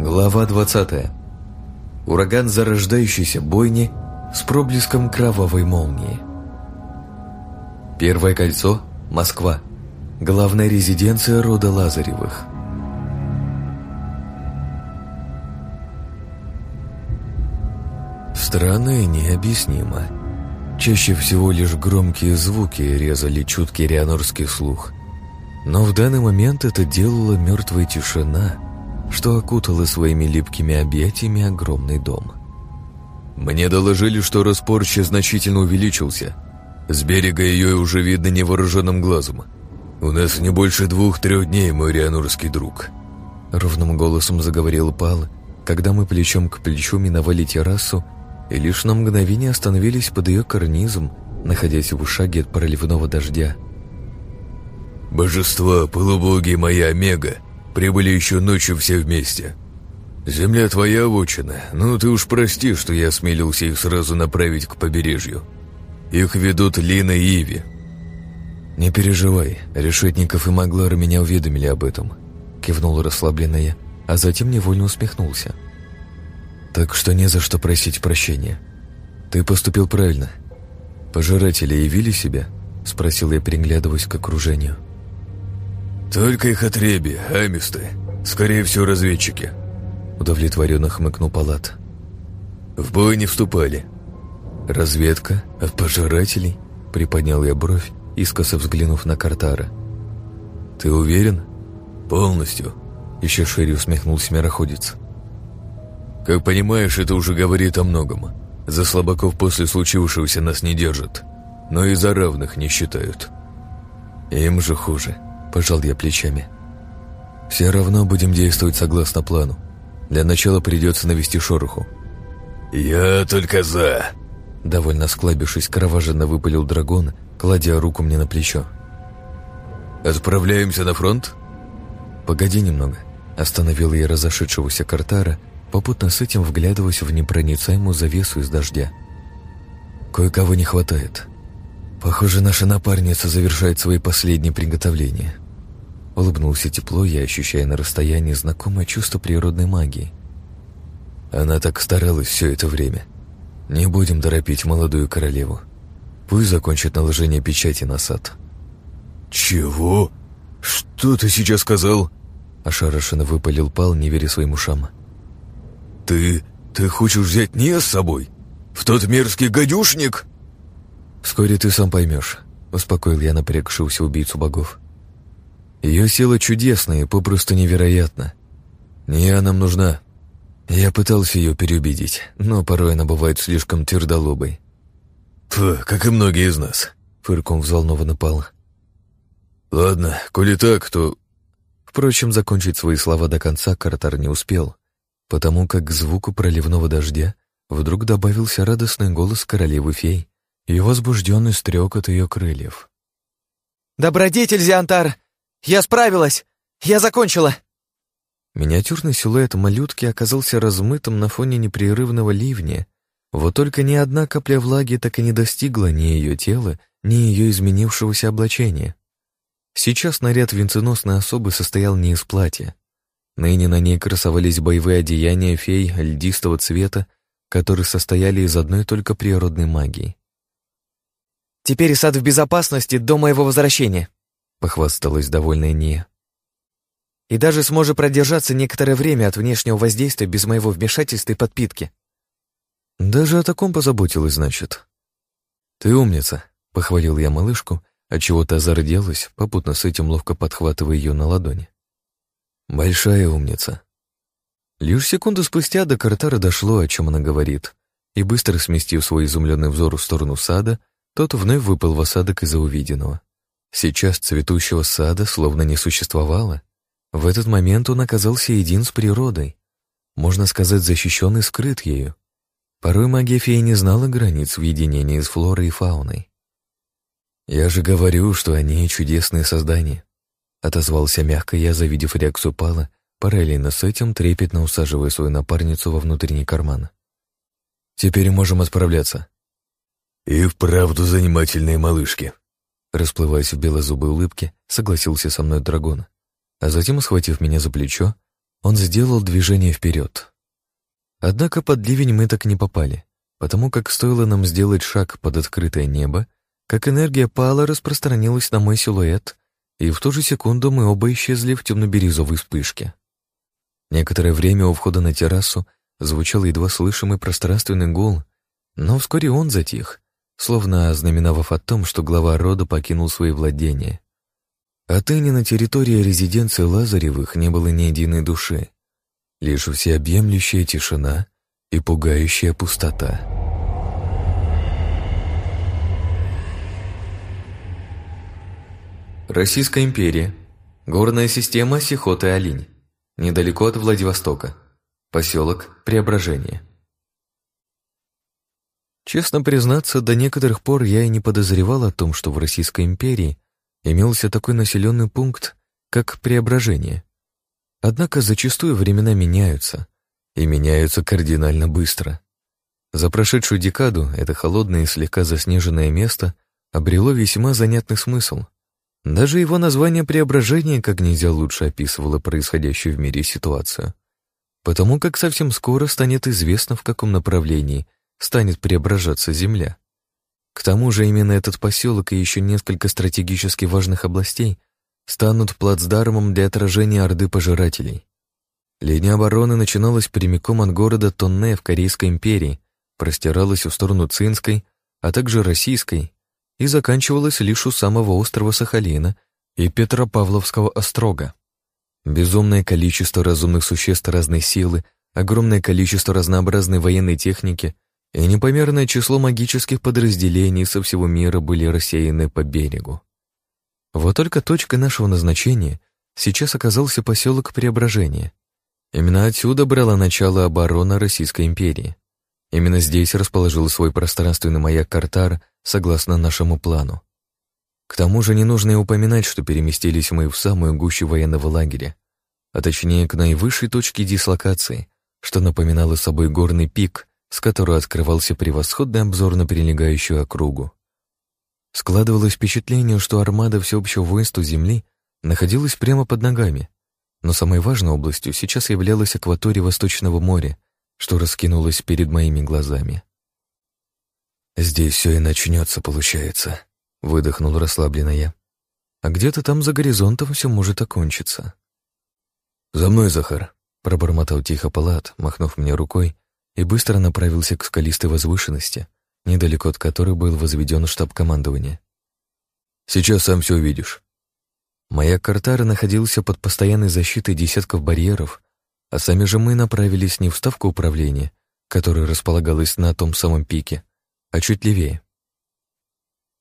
Глава 20. Ураган зарождающейся бойни с проблеском кровавой молнии. Первое кольцо – Москва. Главная резиденция рода Лазаревых. Странно и необъяснимо. Чаще всего лишь громкие звуки резали чуткий рианорский слух. Но в данный момент это делала мертвая тишина – что окутало своими липкими объятиями огромный дом. Мне доложили, что распорче значительно увеличился. С берега ее уже видно невооруженным глазом. У нас не больше двух-трех дней, мой рианурский друг. Ровным голосом заговорил Пал, когда мы плечом к плечу миновали террасу и лишь на мгновение остановились под ее карнизом, находясь в шаге от проливного дождя. «Божества, полубоги моя Омега!» Прибыли еще ночью все вместе. Земля твоя вотчина, ну ты уж прости, что я осмелился их сразу направить к побережью. Их ведут Лина и Иви. Не переживай, Решетников и Маглар меня уведомили об этом. Кивнул расслабленная, а затем невольно усмехнулся. Так что не за что просить прощения. Ты поступил правильно. Пожиратели явили себя? Спросил я, переглядываясь к окружению. — «Только их отреби, амисты. Скорее всего, разведчики», — удовлетворенно хмыкнул Палат. «В бой не вступали». «Разведка? От пожирателей?» — приподнял я бровь, искоса взглянув на Картара. «Ты уверен?» «Полностью», — еще шире усмехнулся мироходец. «Как понимаешь, это уже говорит о многом. За слабаков после случившегося нас не держат, но и за равных не считают. Им же хуже». Пожал я плечами. Все равно будем действовать согласно плану. Для начала придется навести шороху. «Я только за!» Довольно склабившись, кровоженно выпалил дракон, кладя руку мне на плечо. «Отправляемся на фронт?» «Погоди немного», — остановил я разошедшегося Картара, попутно с этим вглядываясь в непроницаемую завесу из дождя. «Кое-кого не хватает. Похоже, наша напарница завершает свои последние приготовления». Улыбнулся тепло, я ощущая на расстоянии знакомое чувство природной магии. Она так старалась все это время. Не будем торопить молодую королеву. Пусть закончит наложение печати на сад. «Чего? Что ты сейчас сказал?» Ошарашенно выпалил Пал, не веря своим ушам. «Ты... ты хочешь взять не с собой? В тот мерзкий гадюшник?» «Вскоре ты сам поймешь», — успокоил я напрягшегося убийцу богов. Ее сила чудесная и попросту невероятна. Не нам нужна. Я пытался ее переубедить, но порой она бывает слишком твердолобой. «Фу, как и многие из нас», — фырком взволнованно пал. «Ладно, коли так, то...» Впрочем, закончить свои слова до конца Картар не успел, потому как к звуку проливного дождя вдруг добавился радостный голос королевы-фей и возбужденный стрек от ее крыльев. «Добродетель, Зиантар! «Я справилась! Я закончила!» Миниатюрный силуэт малютки оказался размытым на фоне непрерывного ливня. Вот только ни одна капля влаги так и не достигла ни ее тела, ни ее изменившегося облачения. Сейчас наряд венценосной особы состоял не из платья. Ныне на ней красовались боевые одеяния фей льдистого цвета, которые состояли из одной только природной магии. «Теперь сад в безопасности до моего возвращения», похвасталась довольная Ния. «И даже сможет продержаться некоторое время от внешнего воздействия без моего вмешательства и подпитки». «Даже о таком позаботилась, значит». «Ты умница», — похвалил я малышку, отчего та зарделась, попутно с этим ловко подхватывая ее на ладони. «Большая умница». Лишь секунду спустя до Картара дошло, о чем она говорит, и быстро сместив свой изумленный взор в сторону сада, тот вновь выпал в осадок из-за увиденного. Сейчас цветущего сада словно не существовало. В этот момент он оказался един с природой. Можно сказать, защищен и скрыт ею. Порой магия феи не знала границ в единении с флорой и фауной. «Я же говорю, что они чудесные создания», — отозвался мягко я, завидев реакцию Пала, параллельно с этим трепетно усаживая свою напарницу во внутренний карман. «Теперь можем отправляться». «И вправду занимательные малышки», Расплываясь в белозубой улыбке, согласился со мной драгон. А затем, схватив меня за плечо, он сделал движение вперед. Однако под ливень мы так не попали, потому как стоило нам сделать шаг под открытое небо, как энергия пала распространилась на мой силуэт, и в ту же секунду мы оба исчезли в темно-бирюзовой вспышке. Некоторое время у входа на террасу звучал едва слышимый пространственный гул, но вскоре он затих, словно ознаменовав о том, что глава рода покинул свои владения. Отныне на территории резиденции Лазаревых не было ни единой души, лишь всеобъемлющая тишина и пугающая пустота. Российская империя. Горная система Сихоты-Алинь. Недалеко от Владивостока. Поселок Преображение. Честно признаться, до некоторых пор я и не подозревал о том, что в Российской империи имелся такой населенный пункт, как Преображение. Однако зачастую времена меняются, и меняются кардинально быстро. За прошедшую декаду это холодное и слегка заснеженное место обрело весьма занятный смысл — даже его название преображения как нельзя лучше описывало происходящую в мире ситуацию. Потому как совсем скоро станет известно, в каком направлении станет преображаться Земля. К тому же именно этот поселок и еще несколько стратегически важных областей станут плацдармом для отражения Орды Пожирателей. Линия обороны начиналась прямиком от города Тонне в Корейской империи, простиралась в сторону Цинской, а также Российской и заканчивалась лишь у самого острова Сахалина и Петропавловского острога. Безумное количество разумных существ разной силы, огромное количество разнообразной военной техники и непомерное число магических подразделений со всего мира были рассеяны по берегу. Вот только точкой нашего назначения сейчас оказался поселок Преображения. Именно отсюда брала начало оборона Российской империи. Именно здесь расположил свой пространственный маяк Картар согласно нашему плану. К тому же не нужно и упоминать, что переместились мы в самую гущу военного лагеря, а точнее к наивысшей точке дислокации, что напоминало собой горный пик, с которого открывался превосходный обзор на прилегающую округу. Складывалось впечатление, что армада всеобщего воинства Земли находилась прямо под ногами, но самой важной областью сейчас являлась акватория Восточного моря, что раскинулось перед моими глазами. «Здесь все и начнется, получается», — выдохнул расслабленно я. «А где-то там за горизонтом все может окончиться». «За мной, Захар», — пробормотал тихо палат, махнув мне рукой, и быстро направился к скалистой возвышенности, недалеко от которой был возведен штаб командования. «Сейчас сам все увидишь». Моя картара находился под постоянной защитой десятков барьеров, а сами же мы направились не в ставку управления, которая располагалась на том самом пике, а чуть левее.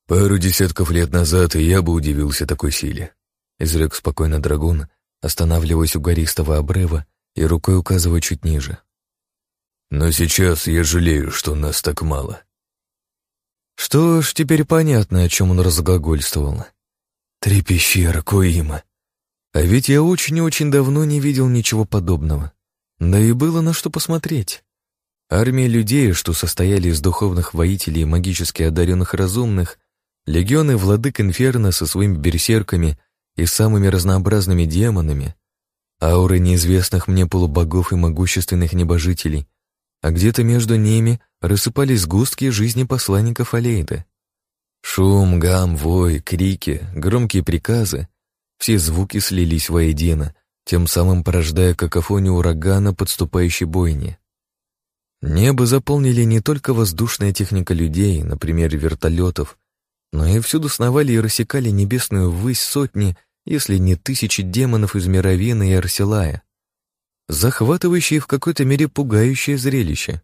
«Пару десятков лет назад и я бы удивился такой силе», — изрек спокойно драгун, останавливаясь у гористого обрыва и рукой указывая чуть ниже. «Но сейчас я жалею, что нас так мало». Что ж, теперь понятно, о чем он разглагольствовал. Три пещеры, Коима. А ведь я очень и очень давно не видел ничего подобного. Да и было на что посмотреть. Армия людей, что состояли из духовных воителей и магически одаренных разумных, легионы владык Инферно со своими берсерками и самыми разнообразными демонами, ауры неизвестных мне полубогов и могущественных небожителей, а где-то между ними рассыпались густки жизни посланников Алейда. Шум, гам, вой, крики, громкие приказы — все звуки слились воедино, тем самым порождая какофонию урагана подступающей бойни. Небо заполнили не только воздушная техника людей, например, вертолетов, но и всюду сновали и рассекали небесную ввысь сотни, если не тысячи демонов из Мировина и Арселая. Захватывающее в какой-то мере пугающее зрелище.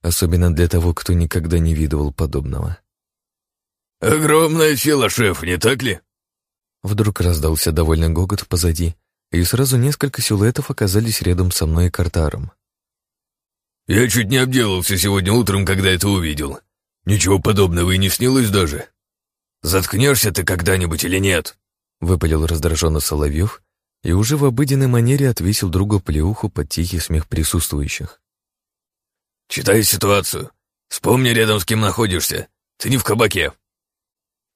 Особенно для того, кто никогда не видывал подобного. «Огромная сила, шеф, не так ли?» Вдруг раздался довольный гогот позади, и сразу несколько силуэтов оказались рядом со мной и Картаром. Я чуть не обделался сегодня утром, когда это увидел. Ничего подобного и не снилось даже. Заткнешься ты когда-нибудь или нет? Выпалил раздраженно Соловьев и уже в обыденной манере отвесил другу плеуху под тихий смех присутствующих. Читай ситуацию. Вспомни, рядом с кем находишься. Ты не в кабаке.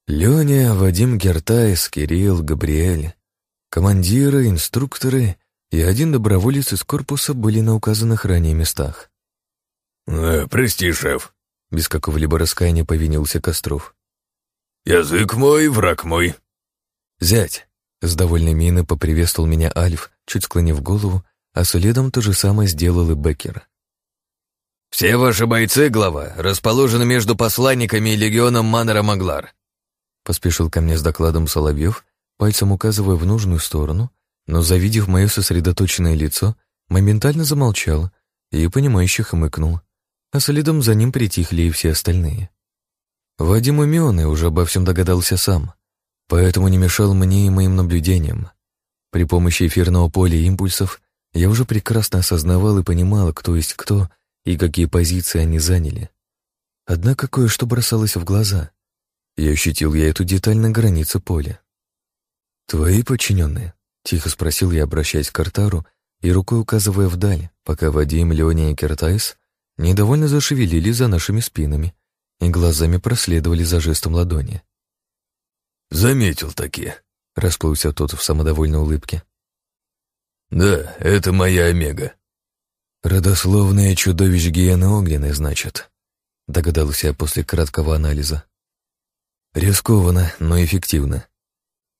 Леня, Вадим Гертайс, Кирилл, Габриэль. Командиры, инструкторы и один доброволец из корпуса были на указанных ранее местах. «Э, «Прости, шеф», — без какого-либо раскаяния повинился Костров. «Язык мой, враг мой». «Зять», — с довольной миной поприветствовал меня Альф, чуть склонив голову, а следом то же самое сделал и Беккер. «Все ваши бойцы, глава, расположены между посланниками и легионом Маннера Маглар», поспешил ко мне с докладом Соловьев, пальцем указывая в нужную сторону, но, завидев мое сосредоточенное лицо, моментально замолчал и, понимающе хмыкнул, а следом за ним притихли и все остальные. Вадим умен уже обо всем догадался сам, поэтому не мешал мне и моим наблюдениям. При помощи эфирного поля импульсов я уже прекрасно осознавал и понимал, кто есть кто и какие позиции они заняли. Однако кое-что бросалось в глаза. И ощутил я эту деталь на границе поля. «Твои подчиненные?» — тихо спросил я, обращаясь к Артару и рукой указывая вдаль, пока Вадим, Леония и Кертайс недовольно зашевелили за нашими спинами и глазами проследовали за жестом ладони. «Заметил такие», — расплылся тот в самодовольной улыбке. «Да, это моя Омега». «Родословное чудовищ гиены огненной, значит», — догадался я после краткого анализа. «Рискованно, но эффективно».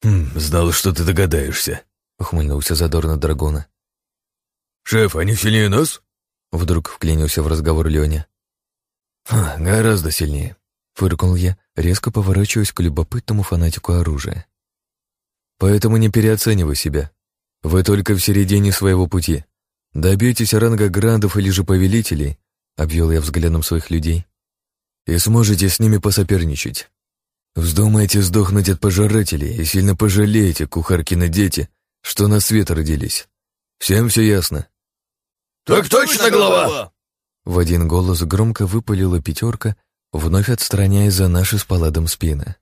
«Хм, знал, что ты догадаешься», — ухмыльнулся задорно Драгона. «Шеф, они сильнее нас?» Вдруг вклинился в разговор Леня. «Гораздо сильнее», — фыркнул я, резко поворачиваясь к любопытному фанатику оружия. «Поэтому не переоценивай себя. Вы только в середине своего пути. Добьетесь ранга грандов или же повелителей», — обвел я взглядом своих людей, «и сможете с ними посоперничать. Вздумаете сдохнуть от пожирателей и сильно пожалеете, кухаркины дети, что на свет родились. Всем все ясно?» «Так точно, глава!» В один голос громко выпалила пятерка, вновь отстраняясь за наши с паладом спины.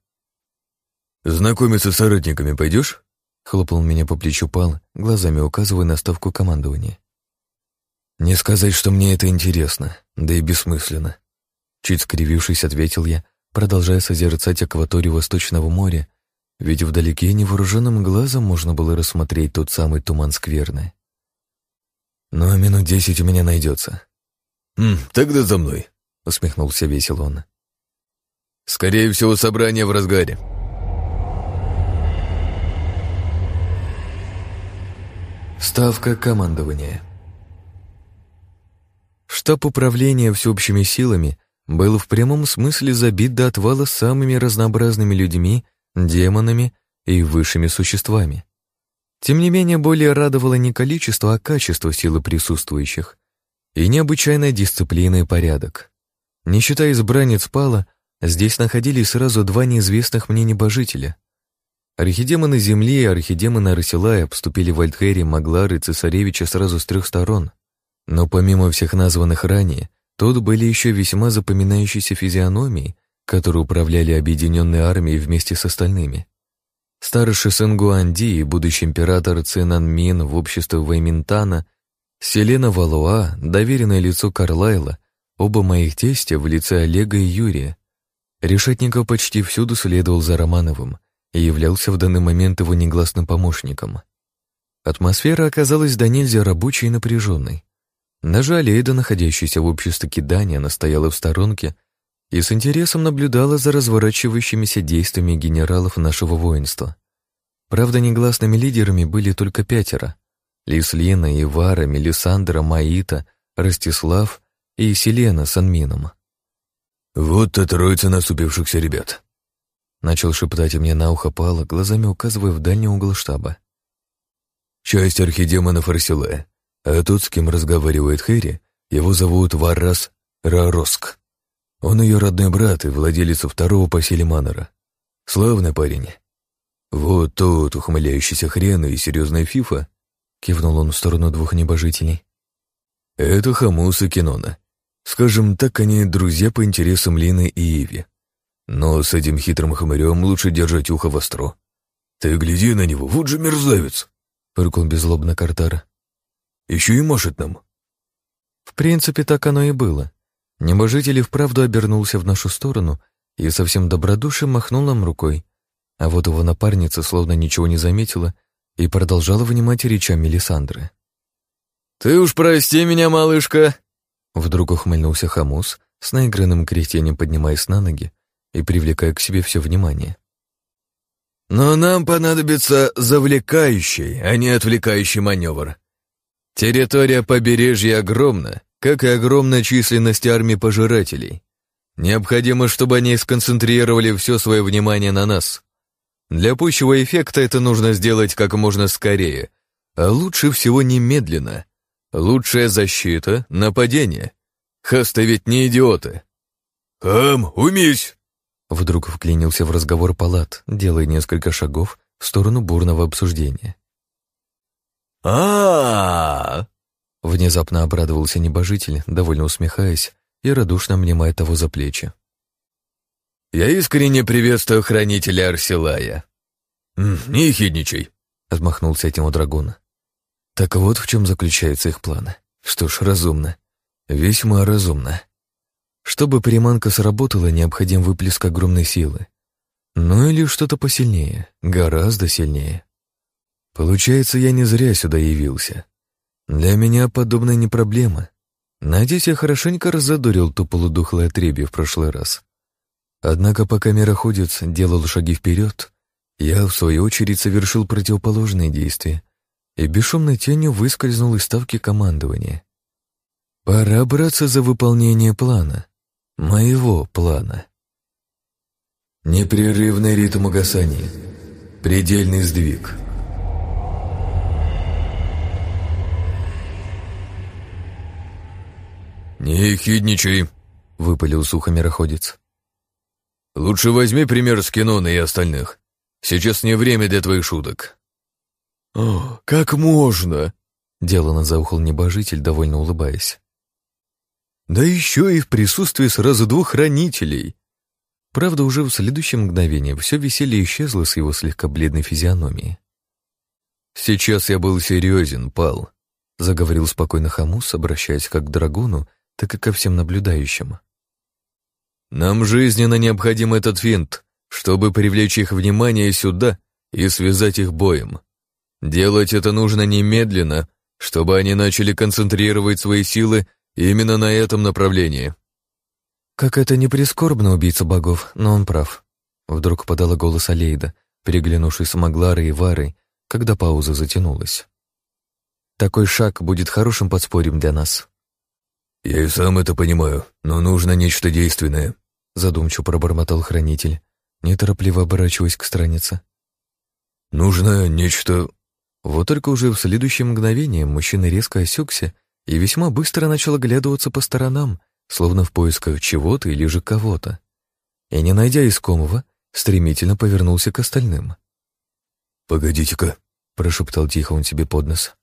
«Знакомиться с соратниками пойдешь?» Хлопал меня по плечу Пал, глазами указывая на ставку командования. «Не сказать, что мне это интересно, да и бессмысленно». Чуть скривившись, ответил я, продолжая созерцать акваторию Восточного моря, ведь вдалеке невооруженным глазом можно было рассмотреть тот самый туман скверный. «Но минут десять у меня найдется». «М, «Тогда за мной», — усмехнулся весело он. «Скорее всего, собрание в разгаре». Ставка командования Штаб управления всеобщими силами был в прямом смысле забит до отвала самыми разнообразными людьми, демонами и высшими существами. Тем не менее, более радовало не количество, а качество силы присутствующих и необычайная дисциплина и порядок. Не считая избранниц Пала, здесь находились сразу два неизвестных мне небожителя. Архидемоны Земли и архидемоны Арсилая обступили Вальдхери, Маглар и Цесаревича сразу с трех сторон. Но помимо всех названных ранее, тут были еще весьма запоминающиеся физиономии, которые управляли объединенной армией вместе с остальными. Старший сын Гуанди и будущий император Цинан Мин в обществе Вайминтана, Селена Валуа, доверенное лицо Карлайла, оба моих тестя в лице Олега и Юрия. Решетников почти всюду следовал за Романовым и являлся в данный момент его негласным помощником. Атмосфера оказалась до нельзя рабочей и напряженной. Даже Алейда, находящаяся в обществе кидания, настояла в сторонке и с интересом наблюдала за разворачивающимися действиями генералов нашего воинства. Правда, негласными лидерами были только пятеро. Лислина, Ивара, Мелисандра, Маита, Ростислав и Селена с Анмином. «Вот та троица насупившихся ребят», — начал шептать мне на ухо Пала, глазами указывая в дальний угол штаба. «Часть архидемонов Арсилая, а тот, с кем разговаривает Хэри, его зовут Варрас Рароск. Он ее родной брат и владелец второго по силе Манора. Славный парень. Вот тот ухмыляющийся хрен и серьезная фифа, кивнул он в сторону двух небожителей. Это Хамус и Кинона. Скажем так, они друзья по интересам Лины и Иви. Но с этим хитрым хмырем лучше держать ухо востро. Ты гляди на него, вот же мерзавец! Фыркнул беззлобно Картара. Еще и машет нам. В принципе, так оно и было. Небожитель и вправду обернулся в нашу сторону и совсем добродушно махнул нам рукой, а вот его напарница словно ничего не заметила и продолжала внимать речам Мелисандры. «Ты уж прости меня, малышка!» Вдруг ухмыльнулся Хамус, с наигранным кретением поднимаясь на ноги и привлекая к себе все внимание. «Но нам понадобится завлекающий, а не отвлекающий маневр. Территория побережья огромна, как и огромная численность армии пожирателей. Необходимо, чтобы они сконцентрировали все свое внимание на нас. Для пущего эффекта это нужно сделать как можно скорее, а лучше всего немедленно. Лучшая защита — нападение. Хасты ведь не идиоты. «Хам, умись!» Вдруг вклинился в разговор палат, делая несколько шагов в сторону бурного обсуждения. а, Внезапно обрадовался небожитель, довольно усмехаясь и радушно обнимая того за плечи. «Я искренне приветствую хранителя Арсилая». «Не ехидничай», — отмахнулся этим у драгона. Так вот в чем заключается их план. Что ж, разумно. Весьма разумно. Чтобы приманка сработала, необходим выплеск огромной силы. Ну или что-то посильнее, гораздо сильнее. Получается, я не зря сюда явился. Для меня подобное не проблема. Надеюсь, я хорошенько разодорил ту полудухлое отребье в прошлый раз. Однако пока мироходец делал шаги вперед, я, в свою очередь, совершил противоположные действия и бесшумной тенью выскользнул из ставки командования. Пора браться за выполнение плана. Моего плана. Непрерывный ритм угасания. Предельный сдвиг. «Не хидничай», — выпалил сухо мироходец. «Лучше возьми пример с Кинона и остальных. Сейчас не время для твоих шуток». «О, как можно?» — делано заухал небожитель, довольно улыбаясь. Да еще и в присутствии сразу двух хранителей. Правда, уже в следующем мгновении все веселье исчезло с его слегка бледной физиономии. «Сейчас я был серьезен, Пал», — заговорил спокойно Хамус, обращаясь как к драгуну, так и ко всем наблюдающим. «Нам жизненно необходим этот финт, чтобы привлечь их внимание сюда и связать их боем. Делать это нужно немедленно, чтобы они начали концентрировать свои силы Именно на этом направлении. Как это не прискорбно убийца богов, но он прав. Вдруг подала голос Алейда, переглянувшись с Магларой и Варой, когда пауза затянулась. Такой шаг будет хорошим подспорьем для нас. Я и сам это понимаю, но нужно нечто действенное, задумчиво пробормотал хранитель, неторопливо оборачиваясь к странице. Нужно нечто... Вот только уже в следующее мгновение мужчина резко осекся и весьма быстро начал оглядываться по сторонам, словно в поисках чего-то или же кого-то. И, не найдя искомого, стремительно повернулся к остальным. «Погодите-ка», — прошептал тихо он себе под нос.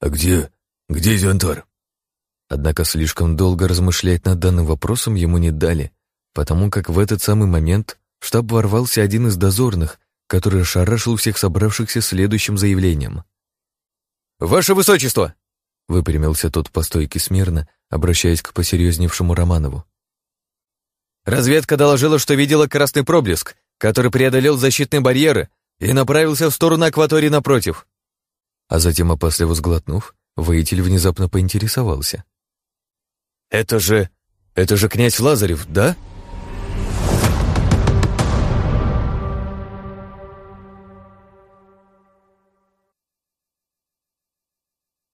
«А где... где Зюантар?» Однако слишком долго размышлять над данным вопросом ему не дали, потому как в этот самый момент в штаб ворвался один из дозорных, который ошарашил всех собравшихся следующим заявлением. «Ваше Высочество!» Выпрямился тот по стойке смирно, обращаясь к посерьезневшему Романову. «Разведка доложила, что видела красный проблеск, который преодолел защитные барьеры и направился в сторону акватории напротив». А затем, опасливо сглотнув, воитель внезапно поинтересовался. «Это же... это же князь Лазарев, да?»